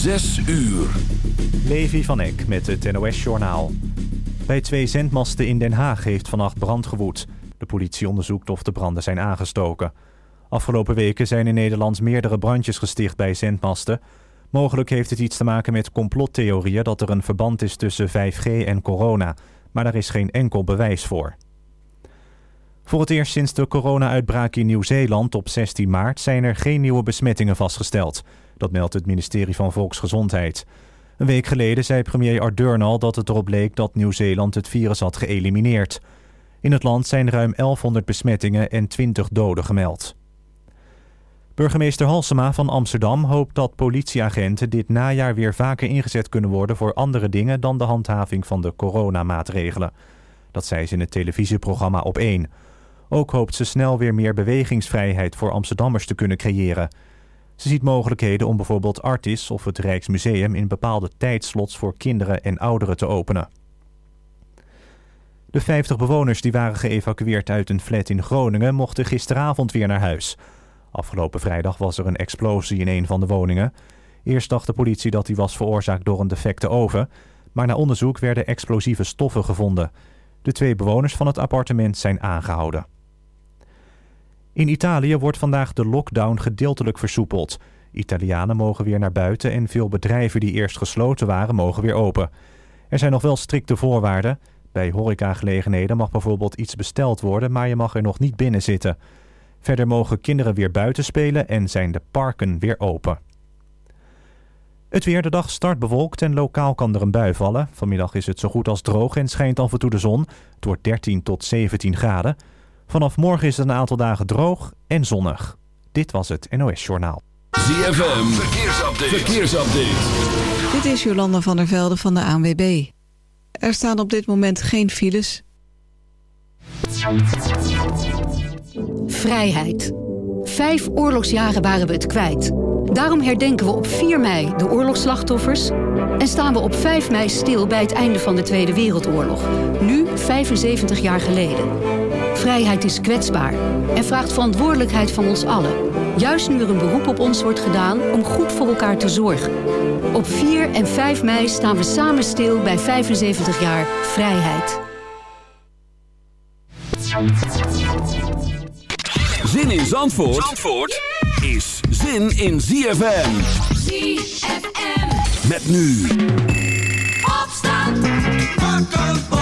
Zes uur. Levi van Eck met het NOS-journaal. Bij twee zendmasten in Den Haag heeft vannacht brand gewoed. De politie onderzoekt of de branden zijn aangestoken. Afgelopen weken zijn in Nederland meerdere brandjes gesticht bij zendmasten. Mogelijk heeft het iets te maken met complottheorieën dat er een verband is tussen 5G en corona. Maar daar is geen enkel bewijs voor. Voor het eerst sinds de corona-uitbraak in Nieuw-Zeeland op 16 maart zijn er geen nieuwe besmettingen vastgesteld. Dat meldt het ministerie van Volksgezondheid. Een week geleden zei premier Ardern al dat het erop leek dat Nieuw-Zeeland het virus had geëlimineerd. In het land zijn ruim 1100 besmettingen en 20 doden gemeld. Burgemeester Halsema van Amsterdam hoopt dat politieagenten dit najaar weer vaker ingezet kunnen worden voor andere dingen dan de handhaving van de coronamaatregelen. Dat zei ze in het televisieprogramma Op 1. Ook hoopt ze snel weer meer bewegingsvrijheid voor Amsterdammers te kunnen creëren. Ze ziet mogelijkheden om bijvoorbeeld Artis of het Rijksmuseum in bepaalde tijdslots voor kinderen en ouderen te openen. De 50 bewoners die waren geëvacueerd uit een flat in Groningen mochten gisteravond weer naar huis. Afgelopen vrijdag was er een explosie in een van de woningen. Eerst dacht de politie dat die was veroorzaakt door een defecte oven, maar na onderzoek werden explosieve stoffen gevonden. De twee bewoners van het appartement zijn aangehouden. In Italië wordt vandaag de lockdown gedeeltelijk versoepeld. Italianen mogen weer naar buiten en veel bedrijven die eerst gesloten waren mogen weer open. Er zijn nog wel strikte voorwaarden. Bij horecagelegenheden mag bijvoorbeeld iets besteld worden, maar je mag er nog niet binnen zitten. Verder mogen kinderen weer buiten spelen en zijn de parken weer open. Het weer, de dag start bewolkt en lokaal kan er een bui vallen. Vanmiddag is het zo goed als droog en schijnt af en toe de zon. Het wordt 13 tot 17 graden. Vanaf morgen is het een aantal dagen droog en zonnig. Dit was het NOS Journaal. ZFM, verkeersupdate. verkeersupdate. Dit is Jolanda van der Velde van de ANWB. Er staan op dit moment geen files. Vrijheid. Vijf oorlogsjaren waren we het kwijt. Daarom herdenken we op 4 mei de oorlogsslachtoffers... en staan we op 5 mei stil bij het einde van de Tweede Wereldoorlog. Nu 75 jaar geleden. Vrijheid is kwetsbaar en vraagt verantwoordelijkheid van ons allen. Juist nu er een beroep op ons wordt gedaan om goed voor elkaar te zorgen. Op 4 en 5 mei staan we samen stil bij 75 jaar vrijheid. Zin in Zandvoort, Zandvoort is zin in ZFM. ZFM. Met nu. Opstand.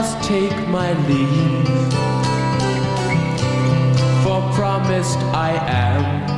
Must take my leave, for promised I am.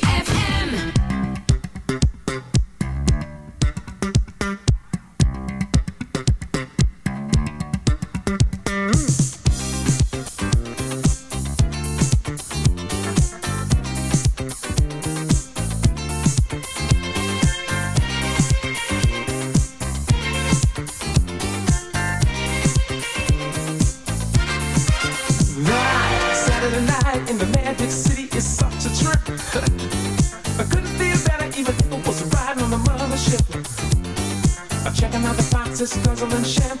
foxes, guzzling champagne,